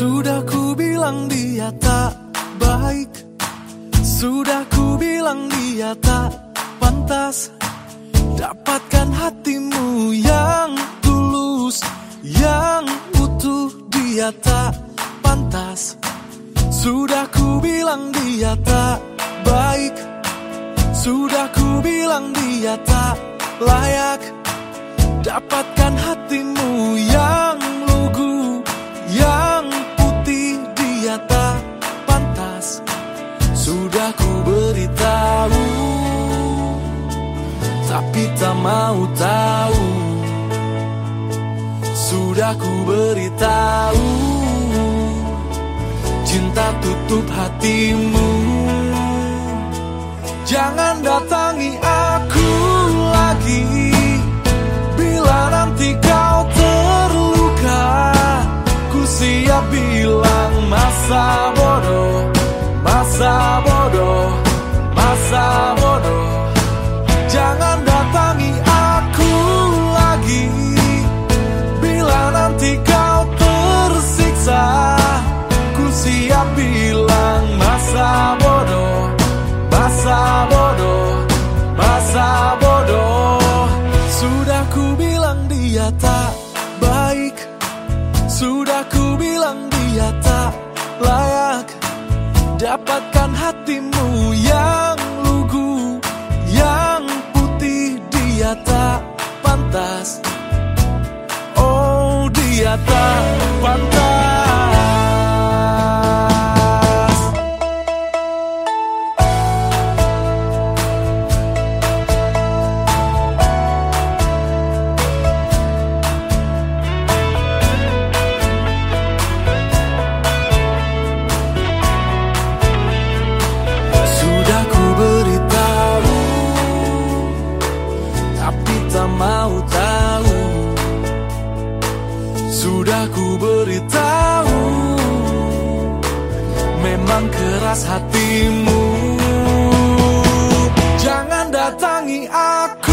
Sudah ku bilang dia tak baik. Sudah ku bilang dia tak pantas. Dapatkan hatimu yang tulus Yang utuh dia tak pantas. Sudah ku bilang dia tak baik. Sudah ku bilang dia tak layak. Dapatkan hatimu yang beritahu Tapi tak mau tahu. Sudah ku beritahu Cinta tutup hatimu. Jangan datangi aku lagi Bila nanti kau terluka. Ku siap bilang masa bodoh Masa bodoh Masa bodoh Jangan datangi aku lagi. Bila nanti kau tersiksa Ku siap bilang masa bodoh Masa bodoh Masa bodoh. Sudah ku bilang dia tak baik. Sudah ku bilang dia tak layak. Dapatkan hatimu yang tak pantas. Oh dia tak pantas tak mau tahu Sudah ku beritahu Memang keras hatimu. Jangan datangi aku